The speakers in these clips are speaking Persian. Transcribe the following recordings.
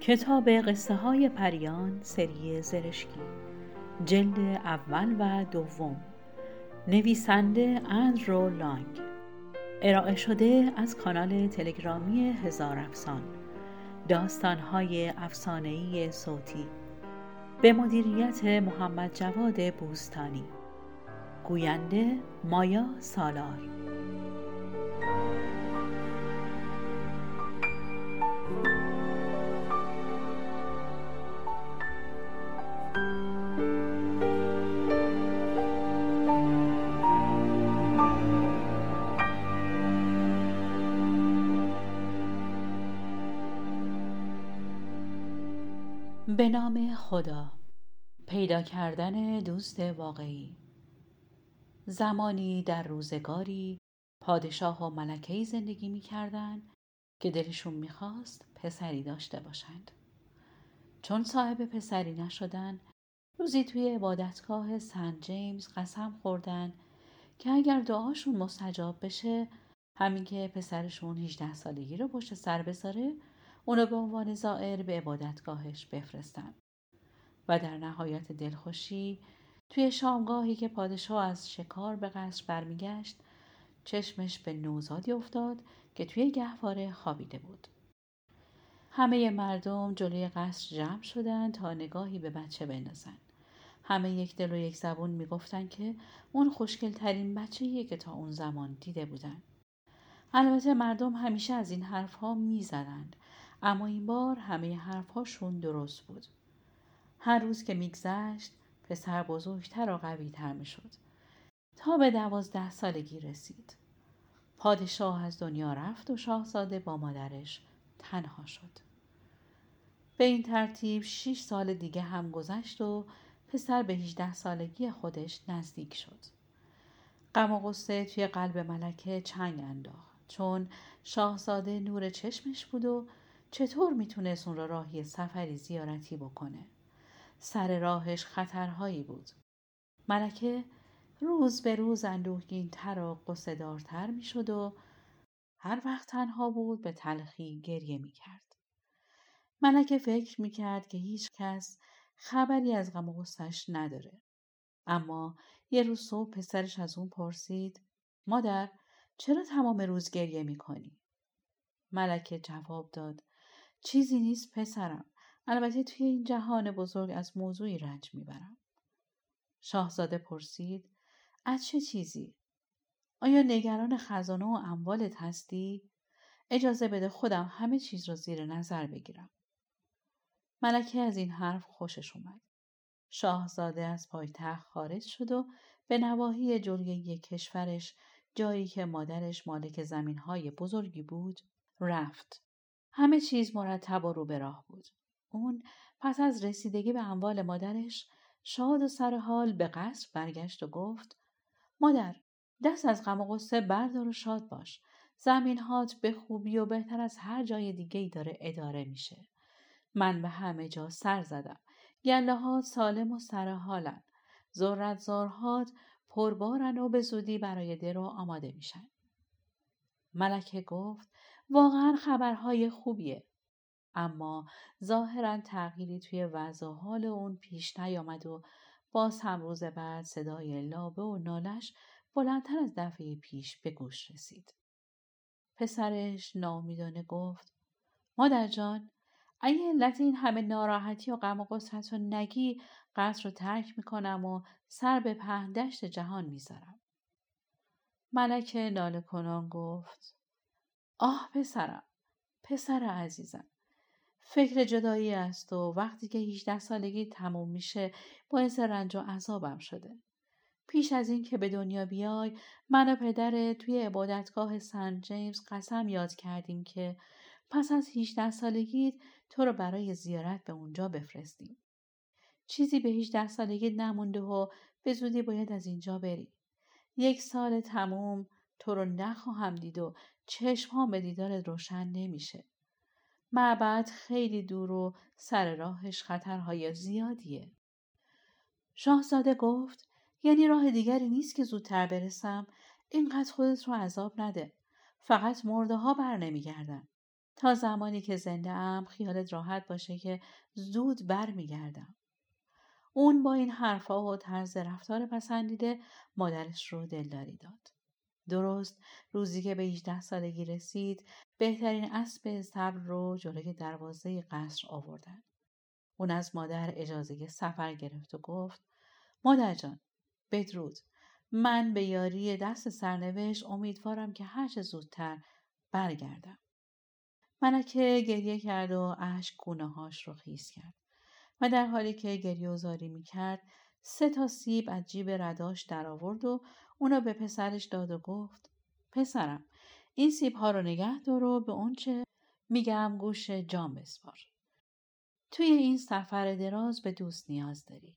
کتاب قصه های پریان سری زرشکی جلد اول و دوم. نویسنده اندرو لانگ. ارائه شده از کانال تلگرامی هزار افسان. داستانهای افسانه‌ای صوتی. به مدیریت محمد جواد بوستانی. گوینده مایا سالار. به نام خدا. پیدا کردن دوست واقعی. زمانی در روزگاری پادشاه و ملکهی زندگی می کردن که دلشون می‌خواست پسری داشته باشند. چون صاحب پسری نشدن روزی توی عبادتگاه سنت جیمز قسم خوردن که اگر دعاشون مستجاب بشه همین که پسرشون 18 سالگی رو پشت سر بذاره اونو به عنوان زائر به عبادتگاهش بفرستن. و در نهایت دلخوشی توی شامگاهی که پادشاه از شکار به قصر برمیگشت چشمش به نوزادی افتاد که توی گهواره خوابیده بود همه مردم جلوی قصر جمع شدن تا نگاهی به بچه بندازن همه یک دل و یک زبون می‌گفتن که اون خوشگل ترین بچه که تا اون زمان دیده بودن. البته مردم همیشه از این حرفها می‌زدند اما این بار همه حرفهاشون درست بود. هر روز که میگذشت پسر بزرگتر و قویتر می‌شد تا به دوازده سالگی رسید. پادشاه از دنیا رفت و شاهزاده با مادرش تنها شد. به این ترتیب شیش سال دیگه هم گذشت و پسر به 18 سالگی خودش نزدیک شد. غم و غصه توی قلب ملکه چنگ انداخت چون شاهزاده نور چشمش بود و چطور می‌تونست اون را راهی سفری زیارتی بکنه؟ سر راهش خطرهایی بود. ملکه روز به روز اندوهگین تر و قصه دارتر می شد و هر وقت تنها بود به تلخی گریه می کرد. ملکه فکر می کرد که هیچ کس خبری از غم و نداره. اما یه روز صبح پسرش از اون پرسید مادر چرا تمام روز گریه می کنی؟ ملکه جواب داد چیزی نیست پسرم. البته توی این جهان بزرگ از موضوعی رنج می‌برم. شاهزاده پرسید از چه چیزی؟ آیا نگران خزانه و اموالت هستی؟ اجازه بده خودم همه چیز را زیر نظر بگیرم. ملکه از این حرف خوشش اومد. شاهزاده از پایتخت خارج شد و به نواحی جلوی کشورش جایی که مادرش مالک زمینهای بزرگی بود رفت. همه چیز مرتب و رو به راه بود. اون پس از رسیدگی به اموال مادرش شاد و سر حال به قصر برگشت و گفت مادر دست از غم و غصه بردار و شاد باش. زمین هات به خوبی و بهتر از هر جای دیگه ای داره اداره میشه. من به همه جا سر زدم. گله ها سالم و سر حالن. ذرت زارهات پربارن و به زودی برای درو آماده میشن. ملکه گفت واقعا خبرهای خوبیه. اما ظاهرا تغییری توی وضع حال اون پیش نیامد و باز هم روز بعد صدای لابه و نالش بلندتر از دفعه پیش به گوش رسید. پسرش نامیدانه گفت مادر جان اگه علت این همه ناراحتی و غم و قصت و نگی قصر رو ترک می‌کنم و سر به پهندشت جهان می‌ذارم. ملکه ناله کنان گفت آه پسرم پسر عزیزم فکر جدایی است و وقتی که 18 سالگی تموم میشه باعث رنج و عذابم شده. پیش از این که به دنیا بیای من و پدر توی عبادتگاه سن جیمز قسم یاد کردیم که پس از 18 سالگی تو رو برای زیارت به اونجا بفرستیم. چیزی به 18 سالگی نمونده و به زودی باید از اینجا بری. یک سال تموم تو رو نخواهم دید و چشم به دیدارت روشن نمیشه. معبد خیلی دور و سر راهش خطرهای زیادیه. شاهزاده گفت یعنی راه دیگری نیست که زودتر برسم. اینقدر خودت رو عذاب نده. فقط مرده ها بر نمیگردن. تا زمانی که زنده ام خیالت راحت باشه که زود بر میگردم اون با این حرفها و طرز رفتار پسندیده مادرش رو دلداری داد. درست. روزی که به 18 سالگی رسید بهترین اسب صبر رو جلوی دروازه قصر آوردن. اون از مادر اجازه سفر گرفت و گفت مادر جان بدرود. من به یاری دست سرنوشت امیدوارم که هرچه زودتر برگردم. منکه گریه کرد و اشک هاش رو خیس کرد و در حالی که گریه و زاری می کرد سه تا سیب از جیب رداش در آورد و اونو به پسرش داد و گفت پسرم این سیب ها رو نگه دار و به اونچه میگم گوش جام بسپار. توی این سفر دراز به دوست نیاز داری.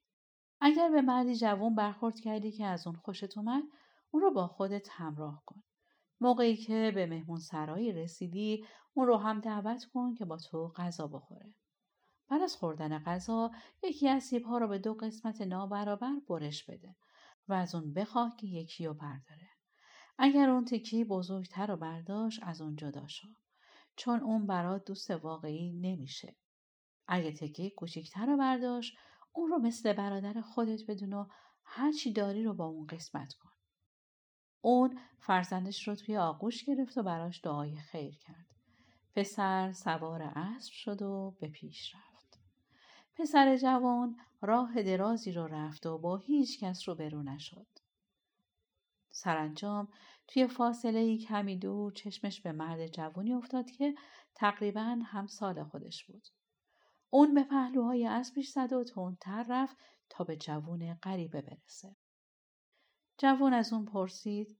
اگر به مردی جوان برخورد کردی که از اون خوشت اومد اون رو با خودت همراه کن. موقعی که به مهمون سرایی رسیدی اون رو هم دعوت کن که با تو غذا بخوره. بعد از خوردن غذا یکی از سیبها رو به دو قسمت نابرابر برش بده. و از اون بخواه که یکی رو برداره. اگر اون تکی بزرگتر رو برداشت از اون جدا شو. چون اون برات دوست واقعی نمیشه. اگه تکی کوچیکتر رو برداشت اون رو مثل برادر خودت بدون و هر چی داری رو با اون قسمت کن. اون فرزندش رو توی آغوش گرفت و براش دعای خیر کرد. پسر سوار اسب شد و به پیش رفت. پسر جوان راه درازی رو رفت و با هیچ کس رو برو نشد سرانجام توی فاصله کمی دور چشمش به مرد جوانی افتاد که تقریبا همسال خودش بود. اون به پهلوهای اسبش زد و تندتر رفت تا به جوون غریبه برسه. جوون از اون پرسید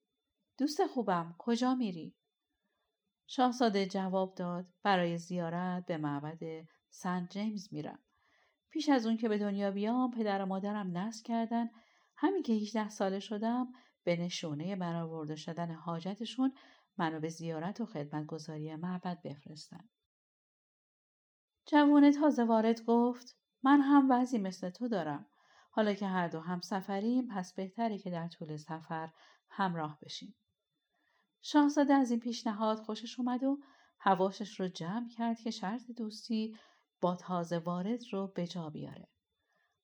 دوست خوبم کجا میری؟ شاهزاده جواب داد برای زیارت به معبد سنت جیمز میرم. پیش از اون که به دنیا بیام پدر و مادرم نسل کردن همین که 18 ساله شدم به نشونه برآورده شدن حاجتشون منو به زیارت و خدمتگذاری معبد بفرستن. جوون تازه وارد گفت من هم وضعی مثل تو دارم. حالا که هر دو هم سفریم پس بهتره که در طول سفر همراه بشیم. شاهزاده از این پیشنهاد خوشش اومد و حواشش رو جمع کرد که شرط دوستی با تازه وارد رو به جا بیاره.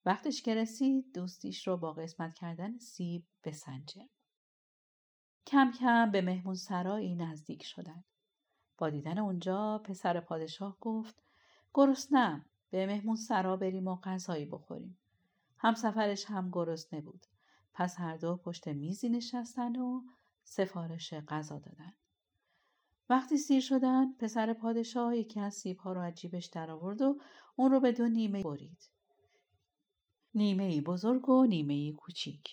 وقتش که رسید دوستیش رو با قسمت کردن سیب بسنجه. کم کم به مهمون سرایی نزدیک شدن. با دیدن اونجا پسر پادشاه گفت گرسنم به مهمون سرا بریم و غذایی بخوریم. همسفرش هم گرسنه بود. پس هر دو پشت میزی نشستن و سفارش غذا دادن. وقتی سیر شدن پسر پادشاه یکی از سیبها رو از جیبش در آورد و اون رو به دو نیمه برید. نیمه بزرگ و نیمه کوچیک.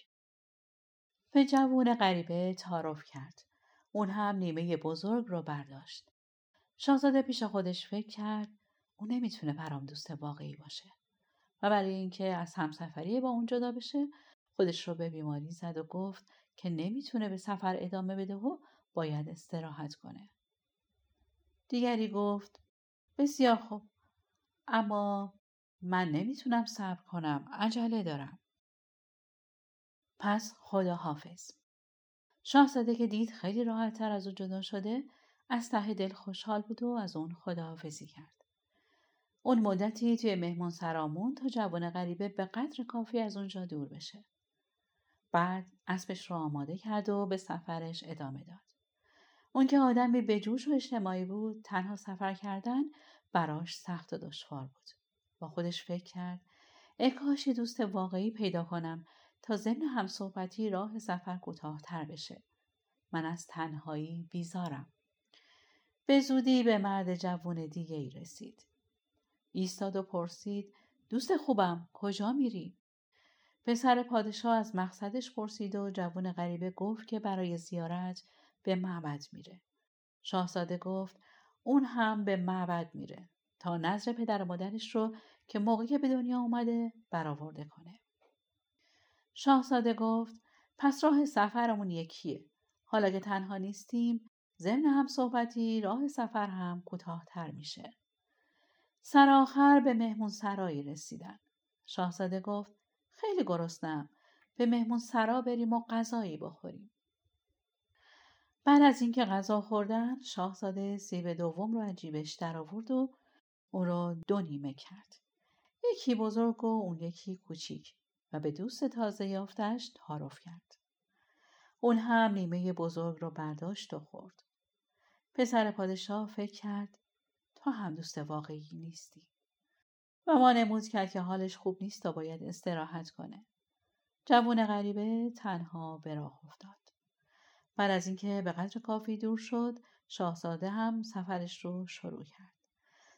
به جوون غریبه تعارف کرد. اون هم نیمه بزرگ رو برداشت. شاهزاده پیش خودش فکر کرد اون نمی‌تونه برام دوست واقعی باشه. و برای اینکه از همسفری با اون جدا بشه خودش رو به بیماری زد و گفت که نمی‌تونه به سفر ادامه بده و باید استراحت کنه. دیگری گفت بسیار خوب اما من نمی‌تونم صبر کنم عجله دارم. پس خدا حافظ شاهزاده که دید خیلی راحت تر از او جدا شده از ته دل خوشحال بود و از اون خداحافظی کرد. اون مدتی توی مهمان سرامون تا جوان غریبه به قدر کافی از اونجا دور بشه. بعد اسبش رو آماده کرد و به سفرش ادامه داد. اون که آدمی بجوش و اجتماعی بود تنها سفر کردن براش سخت و دشوار بود. با خودش فکر کرد ای کاش دوست واقعی پیدا کنم تا ضمن همصحبتی راه سفر کوتاهتر بشه. من از تنهایی بیزارم. به زودی به مرد جوون دیگه ای رسید. ایستاد و پرسید دوست خوبم کجا میری؟ پسر پادشاه از مقصدش پرسید و جوون غریبه گفت که برای زیارت به معبد میره. شاهزاده گفت اون هم به معبد میره تا نظر پدر و مادرش رو که موقعی به دنیا اومده برآورده کنه. شاهزاده گفت پس راه سفرمون یکیه. حالا که تنها نیستیم ضمن هم صحبتی راه سفر هم کوتاهتر میشه. سرآخر به مهمون سرایی رسیدن. شاهزاده گفت خیلی گرسنم. به مهمون سرا بریم و غذایی بخوریم. بعد از اینکه غذا خوردن شاهزاده سیب دوم رو از در آورد و اون رو دو نیمه کرد. یکی بزرگ و اون یکی کوچیک و به دوست تازه یافتش تعارف کرد. اون هم نیمه بزرگ رو برداشت و خورد. پسر پادشاه فکر کرد تا هم دوست واقعی نیستی. و ما نمود کرد که حالش خوب نیست تا باید استراحت کنه. جوون غریبه تنها به راه افتاد. بعد از اینکه به قدر کافی دور شد شاهزاده هم سفرش رو شروع کرد.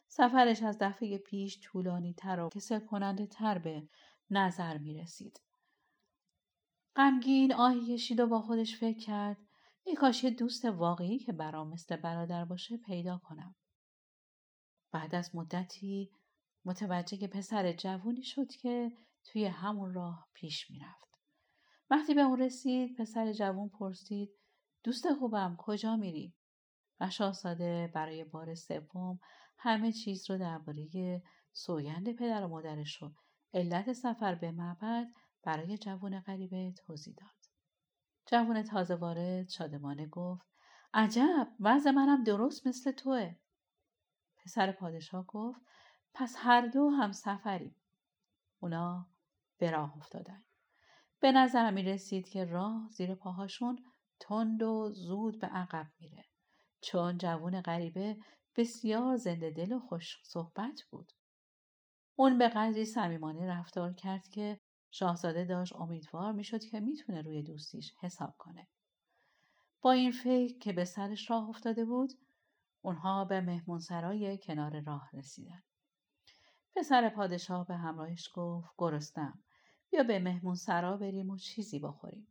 سفرش از دفعه پیش طولانی تر و کسل کننده تر به نظر می رسید. غمگین آهی کشید و با خودش فکر کرد ای کاش دوست واقعی که برام مثل برادر باشه پیدا کنم. بعد از مدتی متوجه پسر جوونی شد که توی همون راه پیش می‌رفت. وقتی به اون رسید پسر جوون پرسید دوست خوبم کجا میری؟ و شاهزاده برای بار سوم همه چیز رو درباره سوگند پدر و مادرش و علت سفر به معبد برای جوون غریبه توضیح داد. جوون تازه وارد شادمانه گفت عجب وضع منم درست مثل توه. پسر پادشاه گفت پس هر دو هم سفریم. اونا به راه افتادن. به نظر می رسید که راه زیر پاهاشون تند و زود به عقب میره. چون جوون غریبه بسیار زنده دل و خوش صحبت بود. اون به قدری صمیمانه رفتار کرد که شاهزاده داشت امیدوار می‌شد که می‌تونه روی دوستیش حساب کنه. با این فکر که به سرش راه افتاده بود، اونها به مهمونسرای کنار راه رسیدن. پسر پادشاه به همراهش گفت گرستم بیا به مهمون سرا بریم و چیزی بخوریم.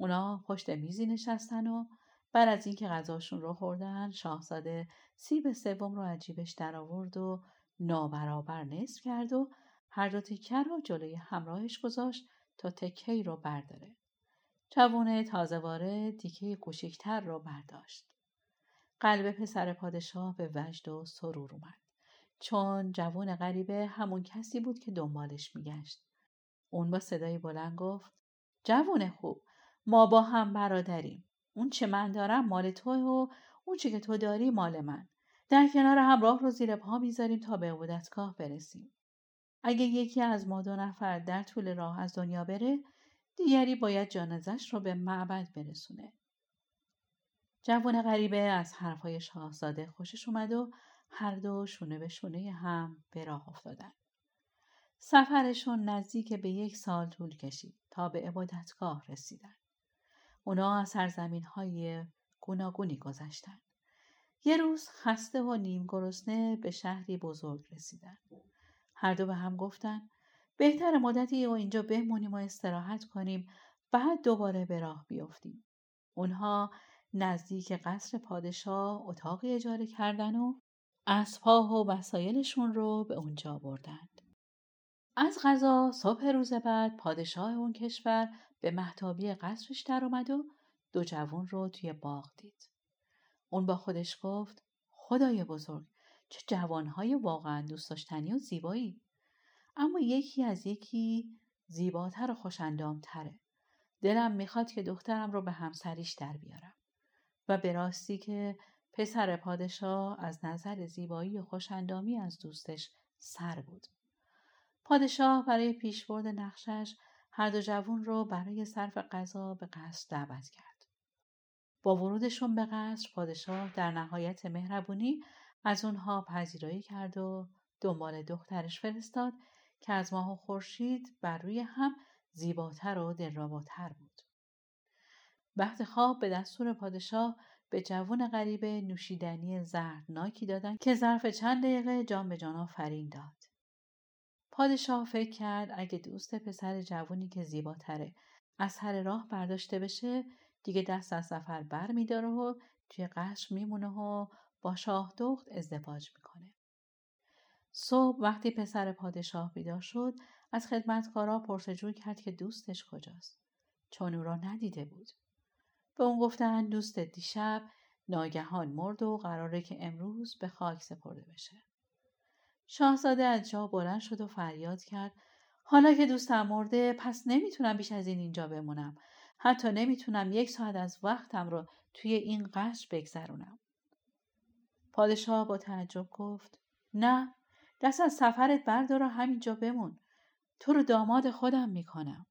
اونا پشت میزی نشستن و بعد از اینکه غذاشون رو خوردن شاهزاده سیب سوم رو عجیبش در آورد و نابرابر نصف کرد و هر دو تکه رو جلوی همراهش گذاشت تا تکه رو برداره. جوونه تازه وارد تیکه کوچکتر رو برداشت. قلب پسر پادشاه به وجد و سرور اومد. چون جوون غریبه همون کسی بود که دنبالش میگشت. اون با صدای بلند گفت جوون خوب ما با هم برادریم. اون چه من دارم مال تو و اون چه که تو داری مال من. در کنار هم راه رو زیر پا می‌ذاریم تا به عبودتگاه برسیم. اگه یکی از ما دو نفر در طول راه از دنیا بره دیگری باید جانزش رو به معبد برسونه. جوان غریبه از حرفهای شاهزاده خوشش اومد و هر دو شونه به شونه هم به راه افتادن. سفرشون نزدیک به یک سال طول کشید تا به عبادتگاه رسیدن. اونا از سرزمین های گوناگونی گذشتن. یه روز خسته و نیم گرسنه به شهری بزرگ رسیدن. هر دو به هم گفتن بهتر مدتی و اینجا بمونیم و استراحت کنیم بعد دوباره به راه بیفتیم. اونها نزدیک قصر پادشاه اتاقی اجاره کردن و اسبها و وسایلشون رو به اونجا بردند. از غذا صبح روز بعد پادشاه اون کشور به محتابی قصرش در اومد و دو جوون رو توی باغ دید. اون با خودش گفت خدای بزرگ چه جوانهای واقعا دوست داشتنی و زیبایی. اما یکی از یکی زیباتر و خوشندامتره. دلم می‌خواد که دخترم رو به همسریش در بیارم. و به راستی که پسر پادشاه از نظر زیبایی و خوشندامی از دوستش سر بود. پادشاه برای پیشبرد نقشش هر دو جوون رو برای صرف غذا به قصر دعوت کرد. با ورودشون به قصر پادشاه در نهایت مهربونی از اونها پذیرایی کرد و دنبال دخترش فرستاد که از ماه و خورشید بر روی هم زیباتر و دلرباتر بود. وقت خواب به دستور پادشاه به جوون غریبه نوشیدنی زردناکی دادن که ظرف چند دقیقه جان به جان آفرین داد. پادشاه فکر کرد اگه دوست پسر جوونی که زیباتره از سر راه برداشته بشه دیگه دست از سفر بر میداره و توی قصر میمونه و با شاه دخت ازدواج می‌کنه. صبح وقتی پسر پادشاه بیدار شد از خدمتکارا پرسجوی کرد که دوستش کجاست چون او را ندیده بود. به اون گفتن دوست دیشب ناگهان مرد و قراره که امروز به خاک سپرده بشه. شاهزاده از جا بلند شد و فریاد کرد. حالا که دوستم مرده پس نمی‌تونم بیش از این اینجا بمونم. حتی نمی‌تونم یک ساعت از وقتم رو توی این قصر بگذرونم. پادشاه با تعجب گفت نه دست از سفرت بردار و همینجا بمون. تو رو داماد خودم می‌کنم.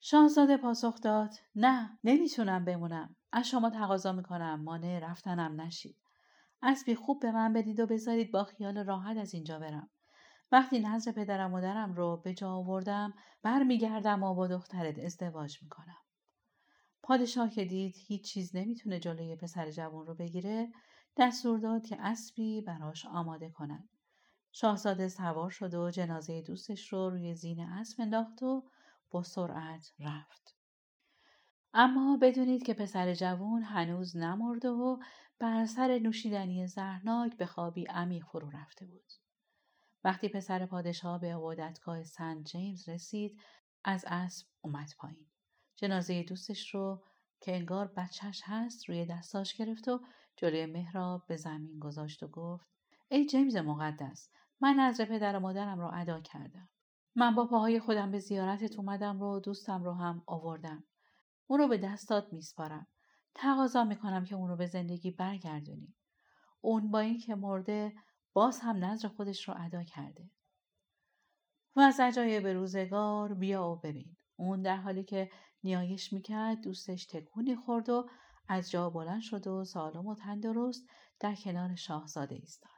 شاهزاده پاسخ داد نه نمی‌تونم بمونم. از شما تقاضا می‌کنم. مانع رفتنم نشید. اسبی خوب به من بدید و بذارید با خیال راحت از اینجا برم. وقتی نظر پدرم و مادرم رو به جا آوردم برمیگردم و با دخترت ازدواج می‌کنم. پادشاه که دید هیچ چیز نمی‌تونه جلوی پسر جوان رو بگیره دستور داد که اسبی براش آماده کنن شاهزاده سوار شد و جنازه دوستش رو روی زین اسب انداخت و با سرعت رفت. اما بدونید که پسر جوون هنوز نمرده و بر سر نوشیدنی زهرناک به خوابی عمیق فرو رفته بود. وقتی پسر پادشاه به عبادتگاه سنت جیمز رسید از اسب اومد پایین. جنازه دوستش رو که انگار بچهش هست روی دستاش گرفت و جلوی مهراب به زمین گذاشت و گفت ای جیمز مقدس من نظر پدر و مادرم را ادا کردم. من با پاهای خودم به زیارتت اومدم رو دوستم رو هم آوردم. اون رو به دستات میسپارم. تقاضا می‌کنم که اون رو به زندگی برگردونی. اون با اینکه مرده باز هم نظر خودش رو ادا کرده. و از عجایب روزگار بیا و ببین. اون در حالی که نیایش می‌کرد دوستش تکونی خورد و از جا بلند شد و سالم و تندرست در کنار شاهزاده ایستاد.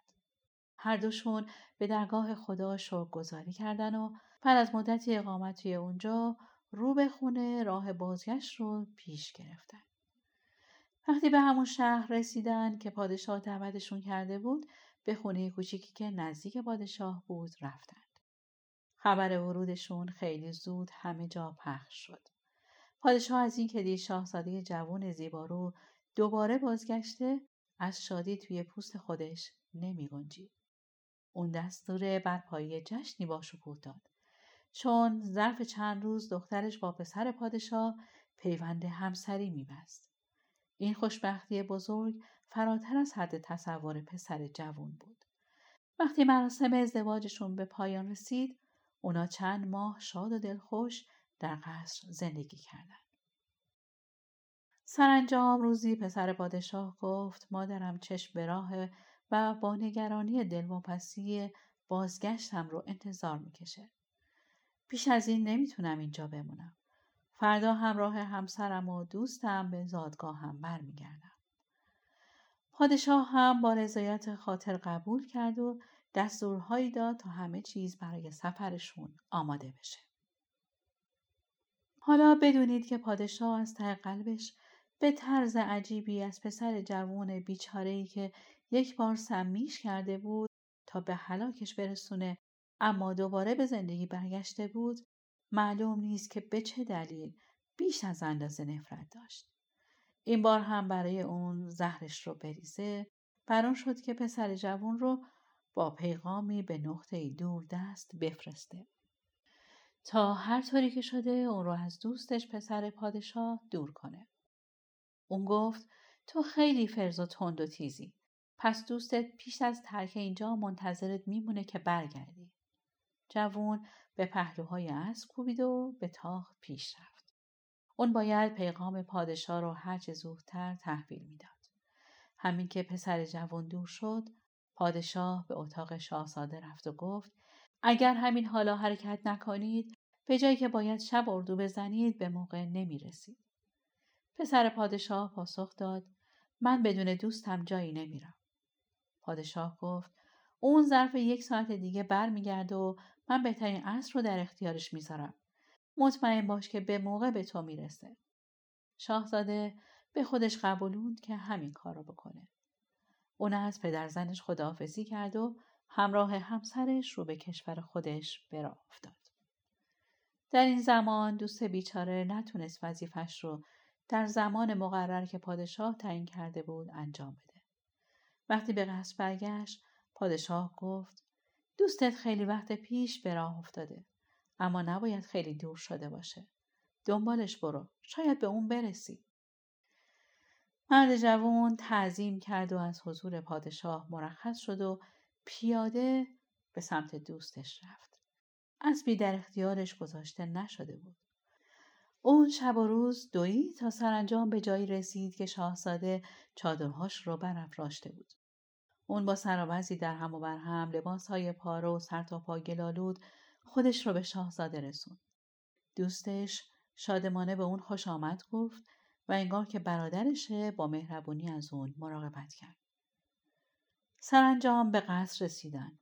هر دوشون به درگاه خدا شکر گذاری کردن و بعد از مدتی اقامت توی اونجا رو به خونه راه بازگشت رو پیش گرفتن. وقتی به همون شهر رسیدن که پادشاه دعوتشون کرده بود به خونه کوچیکی که نزدیک پادشاه بود رفتند. خبر ورودشون خیلی زود همه جا پخش شد. پادشاه از این که دید شاهزاده جوان زیبارو دوباره بازگشته از شادی توی پوست خودش نمی گنجید. اون دستور برپایی جشنی با شکوه داد. چون ظرف چند روز دخترش با پسر پادشاه پیوند همسری میبست. این خوشبختی بزرگ فراتر از حد تصور پسر جوون بود. وقتی مراسم ازدواجشون به پایان رسید، اونا چند ماه شاد و دلخوش در قصر زندگی کردند. سرانجام روزی پسر پادشاه گفت مادرم چشم به راه و با نگرانی دلواپسی بازگشتم رو انتظار می‌کشه. بیش از این نمی‌تونم اینجا بمونم. فردا همراه همسرم و دوستم به زادگاهم برمیگردم. پادشاه هم با رضایت خاطر قبول کرد و دستورهایی داد تا همه چیز برای سفرشون آماده بشه. حالا بدونید که پادشاه از ته قلبش به طرز عجیبی از پسر جوان بیچاره‌ای که یک بار سمیش کرده بود تا به هلاکش برسونه اما دوباره به زندگی برگشته بود معلوم نیست که به چه دلیل بیش از اندازه نفرت داشت. این بار هم برای اون زهرش رو بریزه بران شد که پسر جوان رو با پیغامی به نقطه دور دست بفرسته. تا هر طوری که شده اون رو از دوستش پسر پادشاه دور کنه. اون گفت تو خیلی فرز و تند و تیزی. پس دوستت پیش از ترک اینجا منتظرت میمونه که برگردی. جوون به پهلوهای اسب کوبید و به تاخت پیش رفت. اون باید پیغام پادشاه رو هرچه زودتر تحویل می‌داد. همین که پسر جوان دور شد، پادشاه به اتاق شاهزاده رفت و گفت اگر همین حالا حرکت نکنید به جایی که باید شب اردو بزنید به موقع نمی رسید. پسر پادشاه پاسخ داد من بدون دوستم جایی نمیرم. پادشاه گفت اون ظرف یک ساعت دیگه برمیگرده و من بهترین عصر رو در اختیارش می‌ذارم. مطمئن باش که به موقع به تو می‌رسه. شاهزاده به خودش قبولوند که همین کار رو بکنه. اون از پدر زنش خداحافظی کرد و همراه همسرش رو به کشور خودش براه افتاد. در این زمان دوست بیچاره نتونست وظیفش رو در زمان مقرر که پادشاه تعیین کرده بود انجام بده. وقتی به قصد برگشت پادشاه گفت دوستت خیلی وقت پیش به راه افتاده اما نباید خیلی دور شده باشه. دنبالش برو. شاید به اون برسی. مرد جوان تعظیم کرد و از حضور پادشاه مرخص شد و پیاده به سمت دوستش رفت. اسبی در اختیارش گذاشته نشده بود. اون شب و روز دویی تا سرانجام به جایی رسید که شاهزاده چادرهاش رو برافراشته بود. اون با سرآوزی در هم و بر هم لباسهای پاره و سر تا پا گلالود خودش رو به شاهزاده رسوند دوستش شادمانه به اون خوش آمد گفت و انگار که برادرشه با مهربونی از اون مراقبت کرد. سرانجام به قصر رسیدن.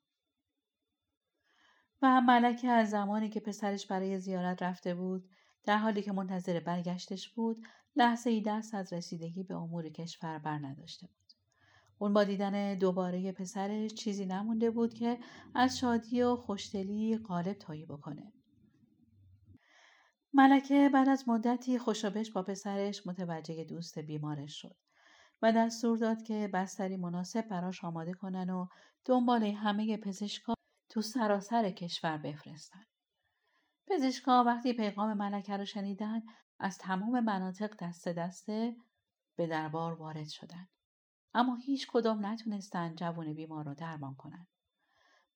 و ملکه از زمانی که پسرش برای زیارت رفته بود در حالی که منتظر برگشتش بود لحظه ای دست از رسیدگی به امور کشور بر نداشته بود. اون با دیدن دوباره پسرش چیزی نمونده بود که از شادی و خوشدلی غالب تایی بکنه. ملکه بعد از مدتی خوشابش با پسرش متوجه دوست بیمارش شد و دستور داد که بستری مناسب براش آماده کنن و دنبال همه پزشکا تو سراسر کشور بفرستن. پزشکا وقتی پیغام ملکه رو شنیدن از تمام مناطق دست دسته به دربار وارد شدن. اما هیچ کدام نتونستن جوون بیمار رو درمان کنن.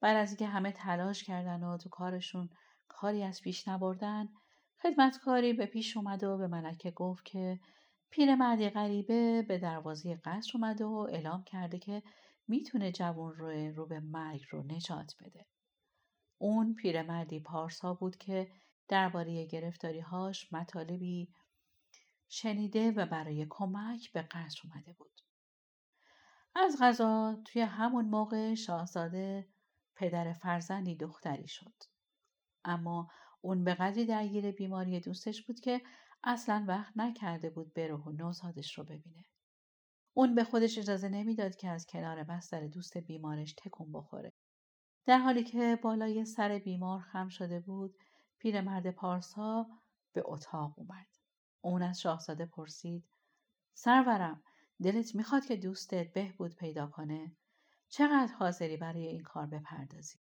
بعد از اینکه همه تلاش کردن و تو کارشون کاری از پیش نبردن خدمتکاری به پیش اومد و به ملکه گفت که پیرمردی غریبه به دروازه قصر اومده و اعلام کرده که می‌تونه جوون رو رو به مرگ رو نجات بده. اون پیرمردی پارسا بود که درباره گرفتاریهاش مطالبی شنیده و برای کمک به قصر اومده بود. از غذا توی همون موقع شاهزاده پدر فرزندی دختری شد. اما اون به قدری درگیر بیماری دوستش بود که اصلا وقت نکرده بود بره و نوزادش رو ببینه. اون به خودش اجازه نمی‌داد که از کنار بستر دوست بیمارش تکون بخوره. در حالی که بالای سر بیمار خم شده بود، پیرمرد پارسا به اتاق اومد. اون از شاهزاده پرسید: سرورم، دلت می‌خواد که دوستت بهبود پیدا کنه؟ چقدر حاضری برای این کار بپردازی؟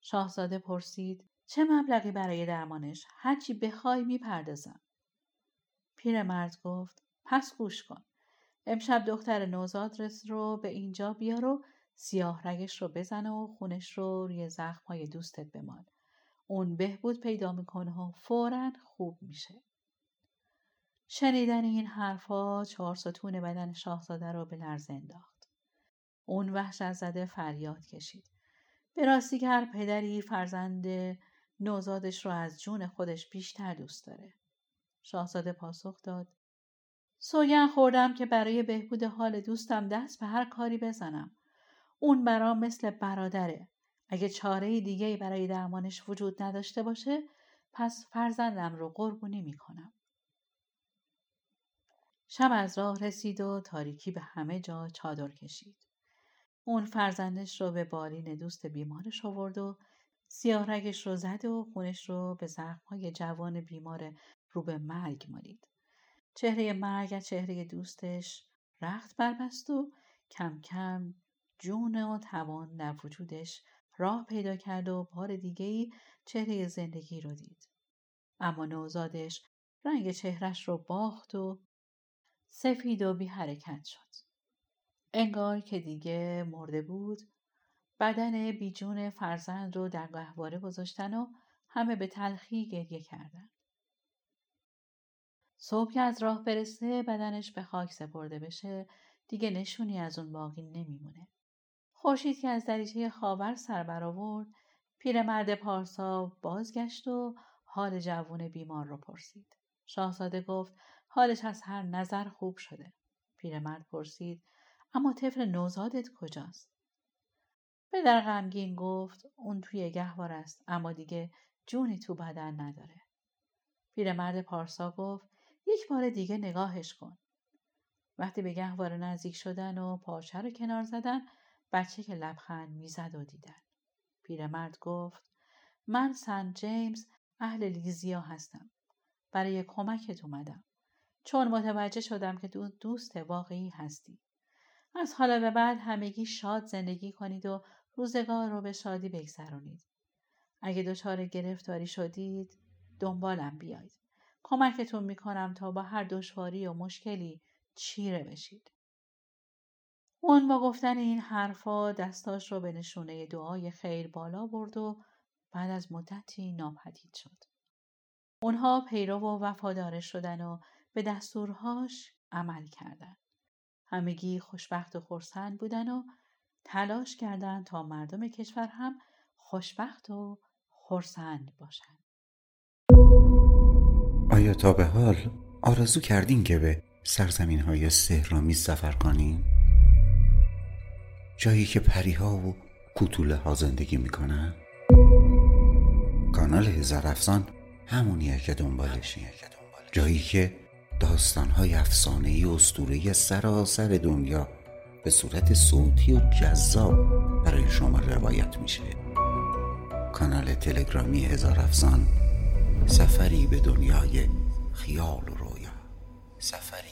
شاهزاده پرسید: چه مبلغی برای درمانش؟ هرچی بخوای می‌پردازم. پیرمرد گفت پس گوش کن. امشب دختر نوزاد رس رو به اینجا بیار و سیاه رگش رو بزن و خونش رو روی های دوستت بمان اون بهبود پیدا می‌کنه و فورا خوب میشه. شنیدن این حرفها چهار ستون بدن شاهزاده رو به لرزه انداخت اون وحشت زده فریاد کشید به راستی که هر پدری فرزند نوزادش رو از جون خودش بیشتر دوست داره. شاهزاده پاسخ داد. سوگن خوردم که برای بهبود حال دوستم دست به هر کاری بزنم. اون برام مثل برادره. اگه چاره دیگه برای درمانش وجود نداشته باشه پس فرزندم رو قربونی می‌کنم. شب از راه رسید و تاریکی به همه جا چادر کشید. اون فرزندش رو به بالین دوست بیمارش آورد و سیاه رگش رو زد و خونش رو به زخمهای جوان بیمار رو به مرگ مالید. چهره مرگ از چهره دوستش رخت بربست و کم کم جون و توان در وجودش راه پیدا کرد و بار دیگه ای چهره زندگی رو دید. اما نوزادش رنگ چهرش رو باخت و سفید و بی حرکت شد. انگار که دیگه مرده بود بدن بیجون فرزند رو در گهواره گذاشتن و همه به تلخی گریه کردن. صبح که از راه برسه بدنش به خاک سپرده بشه دیگه نشونی از اون باقی نمیمونه. خورشید که از دریچه خاور سر برآورد پیرمرد پارسا بازگشت و حال جوون بیمار رو پرسید. شاهزاده گفت حالش از هر نظر خوب شده. پیرمرد پرسید اما طفل نوزادت کجاست؟ پدر غمگین گفت اون توی گهوار است اما دیگه جونی تو بدن نداره. پیرمرد پارسا گفت یک بار دیگه نگاهش کن. وقتی به گهواره نزدیک شدن و پاچه رو کنار زدن بچه که لبخند می‌زد و دیدن. پیرمرد گفت من سن جیمز اهل لیزیا هستم. برای کمکت اومدم. چون متوجه شدم که دوست واقعی هستی. از حالا به بعد همگی شاد زندگی کنید و روزگار رو به شادی بگذرانید. اگه دچار گرفتاری شدید دنبالم بیاید. کمکتون می‌کنم تا با هر دشواری و مشکلی چیره بشید. اون با گفتن این حرفا دستاش رو به نشونه دعای خیر بالا برد و بعد از مدتی ناپدید شد. اونها پیرو و وفادار شدن و به دستورهاش عمل کردند. همگی خوشبخت و خرسند بودن و تلاش کردند تا مردم کشور هم خوشبخت و خرسند باشند. آیا تا به حال آرزو کردین که به سرزمین های سهرامی سفر کنین؟ جایی که پریها و کوتوله ها زندگی می‌کنن؟ کانال هزار افسان همونیه که دنبالشی جایی که داستان های افسانه ای اسطوره سراسر دنیا به صورت صوتی و جذاب برای شما روایت میشه. کانال تلگرامی هزار افسان سفری به دنیای خیال و رویا. سفری